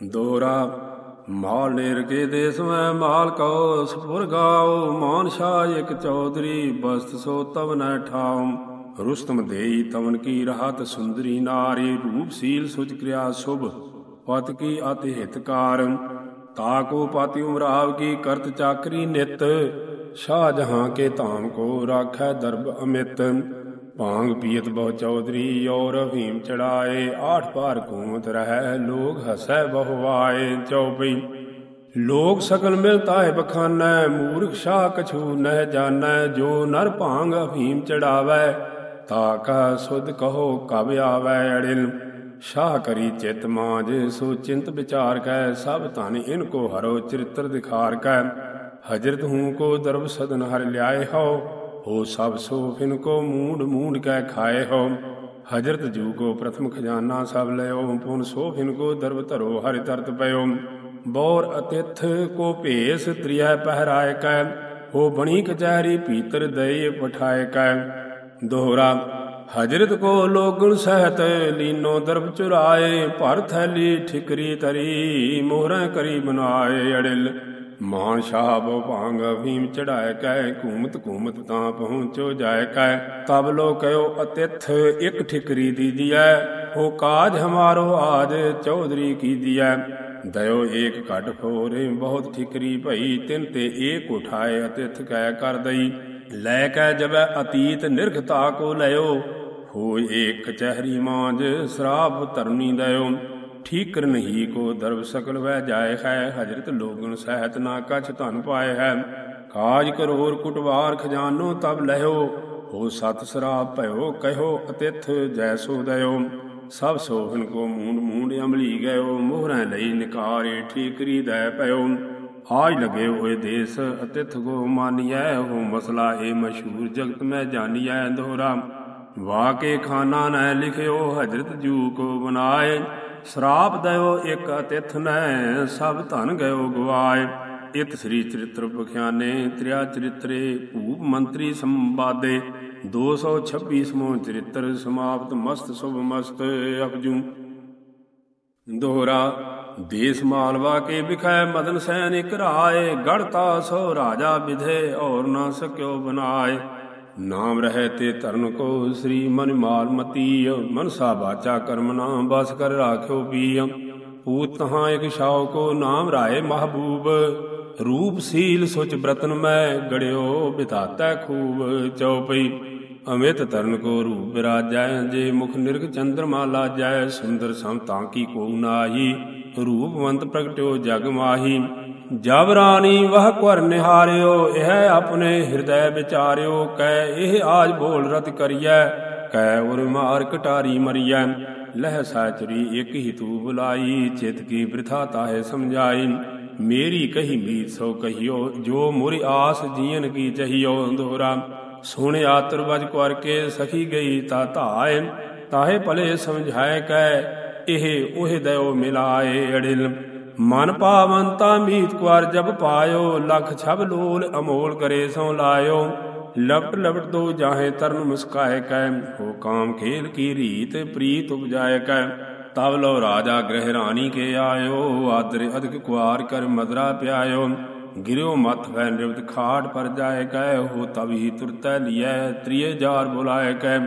ਦੋਰਾ ਮਾਲ ਨੇਰ ਦੇਸ ਮੈਂ ਮਾਲ ਕਉ ਸਪੁਰ ਗਾਉ, ਮਾਨ ਸ਼ਾਹ ਇਕ ਚੌਧਰੀ, ਬਸਤ ਸੋ ਤਵ ਨ ਠਾਉ। ਰੁਸਤਮ ਦੇਈ ਤਵਨ ਕੀ ਰਹਤ ਸੁੰਦਰੀ ਨਾਰੀ, ਰੂਪ ਸੀਲ ਸੁਚ ਕਿਰਿਆ ਸੁਭ, ਪਤ ਕੀ ਅਤਿ ਹਿਤਕਾਰ ਤਾ ਕੋ ਪਾਤੀ ਉਮਰਾਵ ਕੀ ਕਰਤ ਚਾਕਰੀ ਨਿਤ, ਸ਼ਾਹ ਜਹਾਂ ਕੇ ਧਾਮ ਕੋ ਰਾਖੈ ਦਰਬ ਅਮਿਤ। ਭਾਂਗ ਪੀਤ ਬਹੁ ਚੌਧਰੀ, ਔਰ ਅਫੀਮ ਚੜਾਏ। ਆਠ ਪਾਰ ਘੂਮਤ ਰਹਿ ਲੋਗ ਹਸੈ ਬਹੁਵਾਏ ਚਉਪਈ ਲੋਕ ਸਕਲ ਮਿਲਤਾ ਹੈ ਬਖਾਨੈ, ਮੂਰਖ ਸ਼ਾਹ ਕਛੂ ਨਹਿ ਜਾਣੈ। ਜੋ ਨਰ ਭਾਂਗ ਅਫੀਮ ਚੜਾਵੈ, ਤਾ ਕਹ ਸੁਧ ਕਹੋ ਕਬ ਆਵੈ ਅੜਿਲ। ਸ਼ਾਹ ਕਰੀ ਚਿਤ ਮਾਜ, ਸੋ ਚਿੰਤ ਵਿਚਾਰ ਕੈ, ਸਭ ਧਨ ਇਨ ਕੋ ਹਰੋ ਚਰਿਤ੍ਰ ਦਿਖਾਰ ਕੈ। ਹਜਰਤ ਹੂੰ ਕੋ ਦਰਬ ਸਦਨ ਹਰ ਲਿਆਏ ਹੋ ਹੋ ਸਭ ਸੋ ਫਿਨ ਕੋ ਮੂਡ ਮੂਡ ਕੈ ਖਾਏ ਹੋ ਹਜਰਤ ਜੂ ਕੋ ਪ੍ਰਥਮ ਖਜ਼ਾਨਾ ਸਭ ਲਿਓ ਪੁਨ ਸੋ ਫਿਨ ਕੋ ਦਰਬ ਧਰੋ ਹਰਿ ਤਰਤ ਪਇਓ ਬੌਰ ਅਤਿਥ ਕੋ ਭੇਸ ਤ੍ਰਿਆ ਪਹਿਰਾਏ ਕੈ। ਹੋ ਬਣੀ ਕਚਹਿਰੀ ਪੀਤਰ ਦਈ ਪਠਾਏ ਕੈ। ਦੋਹਰਾ, ਹਜਰਤ ਕੋ ਲੋਗਣ ਸਹਿਤ ਲੀਨੋ ਦਰਬ ਚੁਰਾਏ। ਭਰ ਥੈਲੀ ਠਿਕਰੀ ਤਰੀ ਮੋਹਰਾਂ ਕਰੀ ਬਨਾਏ ਅੜਿਲ। ਮਾਨ ਸ਼ਾਹ ਬੋ ਭਾਂਗ ਭੀਮ ਚੜਾਇ ਕੈ ਘੂਮਤ ਘੂਮਤ ਤਾਂ ਪਹੁੰਚੋ ਜਾਇ ਕੈ ਤਬ ਲੋ ਕਯੋ ਅਤਿਥ ਇਕ ਠਿਕਰੀ ਦੀਜੀਐ ਹੋ ਕਾਜ ਹਮਾਰੋ ਆਜ ਚੌਧਰੀ ਕੀਜੀਐ ਦਇਓ ਏਕ ਘਟ ਫੋਰੇ ਬਹੁਤ ਠਿਕਰੀ ਭਈ, ਤਿਨ ਤੇ ਏਕ ਉਠਾਏ ਅਤਿਥ ਕੈ ਕਰ ਦਈ। ਲੈ ਕੈ ਜਬੈ ਅਤੀਤ ਨਿਰਖਤਾ ਕੋ ਲਿਓ ਹੋਇ ਏਕ ਕਚਹਿਰੀ ਮਾਂਜ ਸਰਾਪ ਧਰਨੀ ਦਇਓ। ਠੀਕਰ ਨਹੀਂ ਕੋ ਦਰਬ ਸਕਲ ਵਹਿ ਜਾਏ ਹੈ, ਹਜਰਤ ਲੋਗਨ ਸਹਿਤ ਨਾ ਕਛ ਧਨ ਪਾਏ ਹੈ। ਕਾਜ ਕਰੋਰ ਕੁਟਵਾਰ ਖਜ਼ਾਨੋ ਤਬ ਲਹਿਓ, ਹੋ ਸਤ ਸਰਾਪ ਭਇਓ ਕਹਿਓ ਅਤਿਥ ਜੈਸੋ ਦਇਓ। ਸਭ ਸੋਹਨ ਕੋ ਮੂੰਡ ਮੂੰਡ ਅਮਲੀ ਗਇਓ, ਮੋਹਰਾਂ ਲਈ ਨਿਕਾਰੇ ਠੀਕਰੀ ਦੈ ਭਇਓ ਆਜ ਲਗੇ ਹੋਏ ਦੇਸ ਅਤਿਥ ਕੋ ਮਾਨੀਐ, ਹੋ ਮਸਲਾ ਏ ਮਸ਼ਹੂਰ ਜਗਤ ਮੈਂ ਜਾਣੀਐ ਦੋਹਰਾ ਵਾਕੇ ਖਾਨਾ ਨੈ ਲਿਖਿਓ, ਹਜਰਤ ਜੂ ਕੋ ਬਨਾਏ ਸਰਾਪ ਦਇਓ ਇਕ ਅਤਿਥ ਨੈ ਸਭ ਧਨ ਗਇਓ ਗਵਾਏ। ਇਤ ਸ੍ਰੀ ਚਰਿਤ੍ਰ ਪਖਿਆਨੇ, ਤ੍ਰਿਆ ਚਰਿਤਰੇ, ਭੂਪ ਮੰਤਰੀ ਸੰਵਾਦੇ। 226 ਸਮੋ ਚਰਿਤ੍ਰ ਸਮਾਪਤ, ਮਸਤ, ਸੁਭ ਮਸਤ, ਅਪਜੂ। ਦੋਹਰਾ, ਦੇਸ ਮਾਲਵਾ ਕੇ ਵਿਖੈ, ਮਦਨ ਸੈਨ ਇਕ ਰਾਏ। ਗੜਤਾ ਸੋ ਰਾਜਾ ਵਿਧੇ, ਔਰ ਨਾ ਸਕਿਓ ਬਨਾਏ। ਨਾਮ ਰਹਿ ਤੇ ਧਰਨ ਕੋ ਸ੍ਰੀ ਮਨ ਮਾਲ ਮਤੀ ਮਨਸਾ ਬਾਚਾ ਕਰਮ ਨਾਮ ਬਸ ਕਰ ਰਾਖਿਓ ਪੀਅ ਪੂਤ ਤਹਾਂ ਇਕ ਸ਼ਾਉ ਕੋ ਨਾਮ ਰਾਏ ਮਹਬੂਬ, ਰੂਪ ਸੀਲ ਸੁਚ ਬ੍ਰਤਨ ਮੈਂ ਗੜਿਓ ਬਿਤਾਤਾ ਖੂਬ ਚਉਪਈ। ਅਮਿਤ ਤਰਨ ਕੋ ਰੂਪ ਬਿਰਾਜੈ, ਜੇ ਮੁਖ ਨਿਰਗ ਚੰਦਰਮਾ ਲਾਜੈ, ਸੁੰਦਰ ਸਮ ਕੀ ਕੋ ਨਾਹੀ, ਰੂਪਵੰਤ ਪ੍ਰਗਟਿਓ ਜਗ ਮਾਹੀ। ਜਬ ਰਾਣੀ ਵਹ ਕੁਰ ਨਿਹਾਰਿਓ, ਇਹ ਆਪਣੇ ਹਿਰਦੈ ਵਿਚਾਰਿਓ ਕੈ ਇਹ ਆਜ ਬੋਲ ਰਤ ਕਰੀਐ ਕੈ ਉਰ ਮਾਰ ਕਟਾਰੀ ਮਰੀਐ। ਲਹਿ ਸਾਚਰੀ ਇਕ ਹੀ ਤੂ ਬੁਲਾਈ ਚਿਤ ਕੀ ਬ੍ਰਿਥਾ ਤਾਹੇ ਸਮਝਾਈ। ਮੇਰੀ ਕਹੀ ਮੀਤ ਸੋ ਕਹੀਓ, ਜੋ ਮੁਰਿ ਆਸ ਜੀਨ ਕੀ ਚਹੀਓ ਦੋਰਾ ਸੁਣ ਆਤਰ ਵਜ ਕੁਰ ਕੇ ਸਖੀ ਗਈ ਤਾ ਧਾਏ, ਤਾਹੇ ਭਲੇ ਸਮਝਾਏ ਕੈ ਇਹ ਉਹ ਦਇਓ ਮਿਲਾਏ ਅੜਿਲ। ਮਨ ਪਾਵੰਤਾ ਮੀਤ ਕੁਾਰ ਜਬ ਪਾਇਓ, ਲਖ ਛਬ ਲੋਲ ਅਮੋਲ ਕਰੇ ਸੋ ਲਾਇਓ। ਲਪਟ ਲਪਟ ਦੋ ਜਾਹੇ ਤਰਨ ਮੁਸਕਾਏ ਕੈ, ਹੋ ਕਾਮ ਖੇਲ ਕੀ ਰੀਤ ਪ੍ਰੀਤ ਉਪਜਾਏ ਕੈ। ਤਬ ਲੋ ਰਾਜਾ ਗ੍ਰਹਿ ਰਾਣੀ ਕੇ ਆਇਓ, ਆਦਰ ਅਧਿਕ ਕੁਾਰ ਕਰ ਮਦਰਾ ਪਿਆਇਓ। ਗਿਰਿਓ ਮਤ ਵੈ ਨਿਰਵਤ ਖਾਟ ਪਰ ਜਾਏ ਕੈ, ਹੋ ਤਬ ਹੀ ਤੁਰਤੈ ਲਿਐ, ਤ੍ਰਿਏ ਜਾਰ ਬੁਲਾਏ ਕੈ।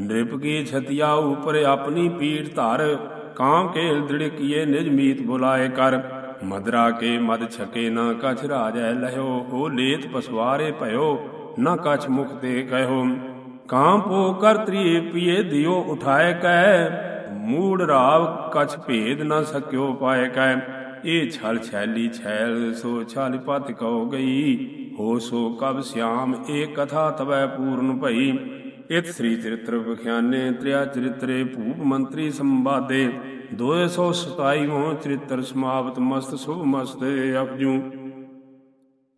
ਨਿਰਪ ਕੀ ਛਤਿਆ ਉਪਰ ਆਪਣੀ ਪੀਠ ਧਰ ਕਾਮ ਕੇਲ ਦ੍ਰਿੜ ਕੀਏ ਨਿਜ ਮੀਤ ਬੁਲਾਏ ਕਰ। ਮਦਰਾ ਕੇ ਮਦ ਛਕੇ ਨਾ ਕਛ ਰਾਜੈ ਲਹਿਓ, ਹੋ ਲੇਤ ਪਸਵਾਰੇ ਭਇਓ, ਨਾ ਕਛ ਮੁਖ ਤੇ ਕਹਿਓ। ਕਾਮ ਪੋ ਕਰ ਤ੍ਰਿਏ ਪੀਏ ਦਿਓ ਉਠਾਏ ਕੈ, ਮੂੜ ਰਾਵ ਕਛ ਭੇਦ ਨਾ ਸਕਿਓ ਪਾਏ ਕੈ। ਇਹ ਛਲ ਛੈਲੀ ਛੈਲ, ਸੋ ਛਲ ਪਤ ਕਉ ਗਈ, ਹੋ ਸੋ ਕਬ ਸਿਆਮ ਇਹ ਕਥਾ ਤਵੈ ਪੂਰਨ ਭਈ। ਇਤ ਸ੍ਰੀ ਚਰਿਤ੍ਰ ਵਿਖਿਆਨੇ ਤ੍ਰਿਆ ਚਰਿਤਰੇ ਭੂਪ ਮੰਤਰੀ ਸੰਵਾਦੇ 227ਵਾਂ ਚਰਿਤ੍ਰ ਸਮਾਪਤ ਮਸਤ ਸੁਭ ਮਸਤ ਅਪਜੂ।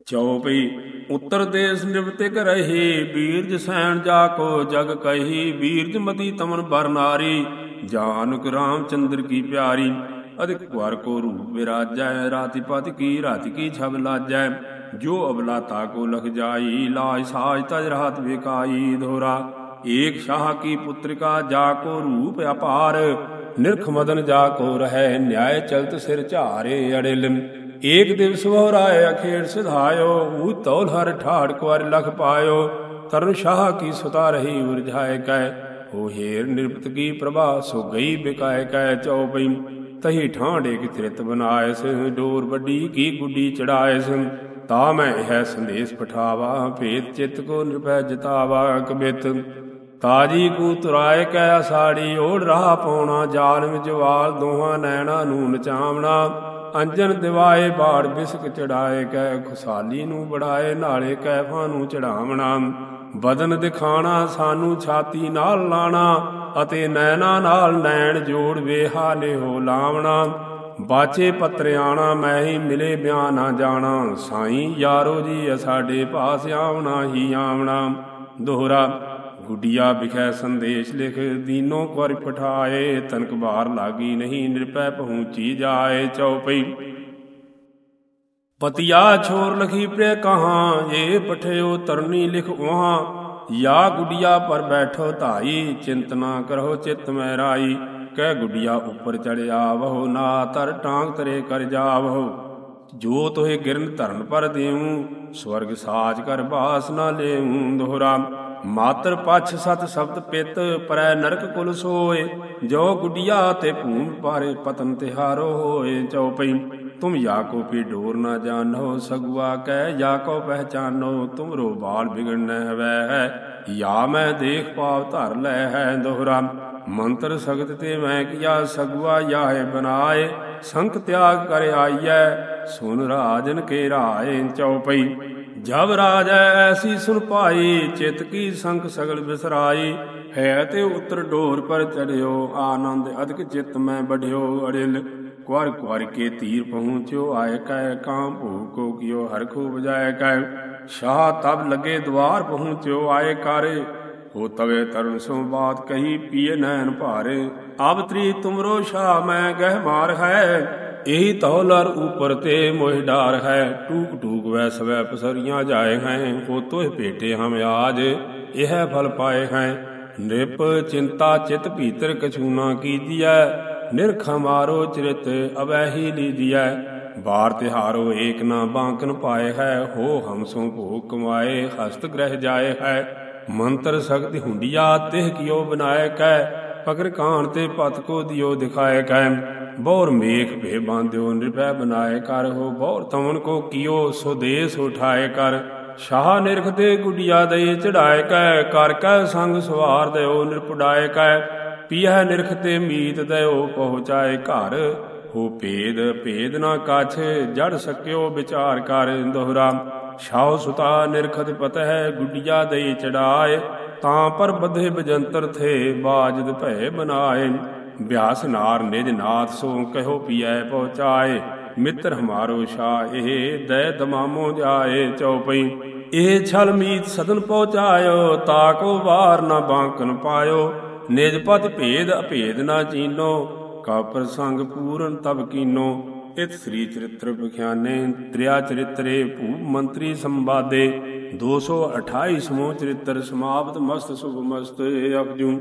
ਚਉਪਈ ਉੱਤਰ ਦੇਸ ਨਿਵਤਿਕ ਰਹੀ, ਬੀਰਜ ਸੈਣ ਜਾ ਕੋ ਜਗ ਕਹੀ, ਬੀਰਜ ਮਤੀ ਤਮਨ ਬਰਨਾਰੀ ਨਾਰੀ, ਜਾਨਕ ਰਾਮਚੰਦਰ ਕੀ ਪਿਆਰੀ। ਅਧਿਕ ਕੁਾਰ ਕੋ ਰੂਪ ਵਿਰਾਜੈ, ਰਾਤੀ ਪਤ ਕੀ, ਰਾਤੀ ਕੀ ਛਬ ਲਾਜੈ। ਜੋ ਅਬਲਾ ਤਾ ਕੋ ਲਖ ਜਾਈ ਲਾਜ ਸਾਜ ਤਜ ਰਾਤ ਵਿਕਾਈ ਧੋਰਾ। ਏਕ ਸ਼ਾਹ ਕੀ ਪੁੱਤਰਿਕਾ ਜਾ ਕੋ ਰੂਪ ਅਪਾਰ, ਨਿਰਖ ਮਦਨ ਜਾ ਕੋ ਰਹਿ ਨਿਆਏ ਚਲਤ ਸਿਰ ਝਾਰੇ ਅੜਿਲ। ਏਕ ਦਿਵਸ ਵਹੁ ਰਾਏ ਅਖੇੜ ਸਿਧਾਇਓ ਊ ਤੌਲ ਹਰ ਠਾੜ ਕੁਾਰ ਲਖ ਪਾਇਓ। ਤਰਨ ਸ਼ਾਹ ਕੀ ਸੁਤਾ ਰਹੀ ਉਰਝਾਏ ਕੈ, ਹੋ ਹੀਰ ਨਿਰਪਤ ਕੀ ਪ੍ਰਭਾ ਸੋ ਗਈ ਬਿਕਾਏ ਕੈ ਚਉਪਈ ਤਹੀ ਠਾਂਡ ਇਕ ਤ੍ਰਿਤ ਬਨਾਇ ਡੋਰ ਵੱਡੀ ਕੀ ਗੁੱਡੀ ਚੜਾਇ ਸ ਤਾ ਮੈਂ ਇਹ ਸੰਦੇਸ਼ ਪਠਾਵਾ, ਭੇਤ ਚਿਤ ਕੋ ਨਿਰਭੈ ਜਿਤਾਵਾ ਕਬਿਤ। ਤਾਜੀ ਕੂ ਤੁਰਾਏ ਕੈ ਅਸਾੜੀ, ਓੜ ਰਾਹ ਪਾਉਣਾ ਜਾਲਮ ਜਵਾਲ ਦੋਹਾਂ ਨੈਣਾ ਨੂੰ ਨਚਾਵਣਾ। ਅੰਜਨ ਦਿਵਾਏ, ਬਾੜ ਬਿਸਕ ਚੜਾਏ, ਕੈ ਖੁਸਾਲੀ ਨੂੰ ਬੜਾਏ, ਨਾਲੇ ਕੈਫਾਂ ਨੂੰ ਚੜਾਵਣਾ। ਬਦਨ ਦਿਖਾਣਾ, ਸਾਨੂੰ ਛਾਤੀ ਨਾਲ ਲਾਣਾ, ਅਤੇ ਨੈਣਾ ਨਾਲ ਨੈਣ ਜੋੜ ਵੇਹਾ ਹੋ ਲਾਵਣਾ। ਬਾਚੇ ਪਤਰਿਆਣਾ ਮੈਂ ਹੀ ਮਿਲੇ ਬਿਆਨ ਨਾ ਜਾਣਾ। ਸਾਈਂ ਯਾਰੋ ਜੀ ਸਾਡੇ ਪਾਸ ਆਵਣਾ ਹੀ ਆਵਣਾ। ਦੋਹਰਾ ਗੁੱਡੀਆ ਵਿਖੈ ਸੰਦੇਸ਼ ਲਿਖ, ਦੀਨੋ ਕਰ ਪਠਾਏ, ਤਨਕ ਬਾਰ ਲਾਗੀ ਨਹੀਂ, ਨਿਰਪੈ ਪਹੁੰਚੀ ਜਾਏ ਚਉਪਈ। ਪਤਿਆ ਛੋਰ ਲਖੀ ਪ੍ਰੇ ਕਹਾ ਇਹ ਪਠਿਓ ਤਰਨੀ ਲਿਖ ਵਹਾਂ ਯਾ ਗੁੱਡੀਆ ਪਰ ਬੈਠੋ ਧਾਈ ਚਿੰਤਨਾ ਕਰੋ ਚਿਤ ਮੈ ਰਾਈ। ਕਹਿ ਗੁੱਡੀਆ ਉਪਰ ਚੜਿਆ ਵਹੋ, ਨਾ ਤਰ ਟਾਂਗ ਤਰੇ ਕਰ ਜਾਵੋ ਜੋ ਤੋਹਿ ਗਿਰਨ ਧਰਨ ਪਰ ਦੇਉ ਸਵਰਗ ਸਾਜ ਕਰ ਬਾਸ ਨਾ ਲੇਉ ਦੋਹਰਾ। ਮਾਤਰ ਪਛ ਸਤ ਸ਼ਬਦ ਪਿਤ ਪਰੈ ਨਰਕ ਕੁਲ ਸੋਏ, ਜੋ ਗੁੱਡੀਆ ਤੇ ਭੂਮ ਪਾਰੇ ਪਤਨ ਤਿਹਾਰੋ ਹੋਏ ਚਉਪਈ। ਤੁਮ ਯਾਕੋ ਪੀ ਡੋਰ ਨਾ ਜਾਣੋ, ਸਗਵਾ ਕਹਿ ਯਾਕੋ ਪਹਿਚਾਨੋ, ਤੁਮਰੋ ਬਾਲ ਬਿਗੜਨ ਹਵੈ। ਹੈ ਯਾ ਮੈਂ ਦੇਖ ਪਾਵ ਧਰ ਲੈ ਹੈ ਦੋਹਰਾ, ਮੰਤਰ ਸਗਤ ਤੇ ਮੈਂ ਕੀਆ, ਸਗਵਾ ਯਾਹੇ ਬਨਾਏ ਸੰਕ ਤਿਆਗ ਕਰ ਆਈਐ, ਸੁਨ ਰਾਜਨ ਕੇ ਰਾਏ ਚਉਪਈ। ਜਬ ਰਾਜੈ ਐਸੀ ਸੁਨ ਪਾਈ ਚਿਤ ਕੀ ਸੰਖ ਸਗਲ ਬਿਸਰਾਈ। ਹੈ ਤੇ ਉਤਰ ਢੋਰ ਪਰ ਚੜਿਓ, ਆਨੰਦ ਅਦਕ ਚਿਤ ਮੈਂ ਬਢਿਓ ਅੜਿਲ ਕੁਰ ਕੁਰ ਕੇ ਤੀਰ ਪਹੁੰਚਿਓ, ਆਏ ਕੈ ਕਾਮ ਭੂਖ ਕੋ ਕਿਓ, ਹਰ ਖੂਬ ਜਾਏ ਕੈ ਸ਼ਾਹ ਤਬ ਲਗੇ ਦਵਾਰ ਪਹੁੰਚਿਓ, ਆਏ ਕਾਰੇ। ਹੋ ਤਵੇ ਤਰਨ ਸੋ ਬਾਤ ਕਹੀ, ਪੀਏ ਨੈਣ ਭਾਰੇ। ਆਬ ਤਰੀ ਤੁਮਰੋ ਸ਼ਾਹ, ਮੈਂ ਗਹਿ ਮਾਰ ਹੈ। ਇਹੀ ਤੌਲਰ ਉਪਰ ਤੇ ਮੋਹਿ ਡਾਰ ਹੈ, ਟੂਕ ਟੂਕ ਵੈ ਸਵੈ ਪਸਰੀਆਂ ਜਾਏ ਹੈ ਹੋ ਤੋਹ ਭੇਟੇ ਹਮ ਆਜ, ਇਹ ਫਲ ਪਾਏ ਹੈ। ਨਿਪ ਚਿੰਤਾ ਚਿਤ ਭੀਤਰ ਕਛੂ ਨਾ ਕੀਜੀਐ ਨਿਰਖ ਮਾਰੋ ਚਰਿਤ ਅਵੈ ਹੀ ਲੀਜੀਐ ਬਾਰ ਤਿਹਾਰੋ ਏਕ ਨਾ ਬਾਂਕਨ ਪਾਏ ਹੈ, ਹੋ ਹਮਸੋ ਭੋਗ ਕਮਾਏ, ਹਸਤ ਗ੍ਰਹਿ ਜਾਏ ਹੈ। ਮੰਤਰ ਸਖਤ ਹੁੰਡੀਆ, ਤਿਹ ਕਿਓ ਬਨਾਏ ਕੈ, ਪਕਰ ਕਾਣ ਤੇ ਪਤ ਕੋ ਦਿਓ ਦਿਖਾਏ ਕੈ। ਬਹੁਰ ਮੇਖ ਭੇ ਬਾਂਧਿਓ ਨਿਰਭੈ ਬਨਾਏ ਕਰ ਹੋ ਬਹੁਰ ਤਮਨ ਕੋ ਕੀਓ ਸੁਦੇਸ ਉਠਾਏ ਕਰ। ਸ਼ਾਹ ਨਿਰਖ ਤੇ ਗੁੱਡੀਆ ਦੇ ਚੜਾਏ ਕੈ, ਕਰ ਕੈ ਸੰਗ ਸਵਾਰ ਦਿਓ ਨਿਰਪੁਡਾਏ ਕੈ। ਪੀਹ ਨਿਰਖ ਤੇ ਮੀਤ ਦਿਓ ਪਹੁੰਚਾਏ ਘਰ, ਹੋ ਭੇਦ ਭੇਦ ਨਾ ਕਾਛ, ਜੜ ਸਕਿਓ ਵਿਚਾਰ ਕਰ ਦੋਹਰਾ। ਸ਼ਾਹ ਸੁਤਾ ਨਿਰਖਤ ਪਤਹਿ ਗੁੱਡੀਆ ਦੇ ਚੜਾਏ, ਤਾਂ ਪਰ ਬਧੇ ਬਜੰਤਰ ਥੇ ਬਾਜਦ ਭੈ ਬਨਾਏ। ਬਿਆਸ ਨਾਰ ਨਿਜ ਨਾਥ ਸੋ ਕਹਿਓ ਪੀਐ ਪਹੁੰਚਾਏ ਮਿੱਤਰ ਹਮਾਰੋ ਸ਼ਾਹ ਇਹ ਦੈ ਦਮਾਮੋ ਜਾਏ ਚਉਪਈ। ਇਹ ਛਲ ਮੀਤ ਸਦਨ ਪਹੁੰਚਾਇਓ, ਤਾਕੋ ਵਾਰ ਨਾ ਬਾਂਕਨ ਪਾਇਓ। ਨਿਜ ਪਤ ਭੇਦ ਅਭੇਦ ਨਾ ਚੀਨੋ ਕਾ ਸੰਗ ਪੂਰਨ ਤਬ ਕੀਨੋ। ਇਤ ਸ੍ਰੀ ਚਰਿਤ੍ਰ ਵਿਖਿਆਨੇ, ਤ੍ਰਿਆ ਚਰਿਤਰੇ ਭੂਪ ਮੰਤਰੀ ਸੰਵਾਦੇ। 228 ਸਮੋ ਚਰਿਤ੍ਰ ਸਮਾਪਤ, ਮਸਤ ਸੁਭ ਮਸਤ ਅਪਜੂ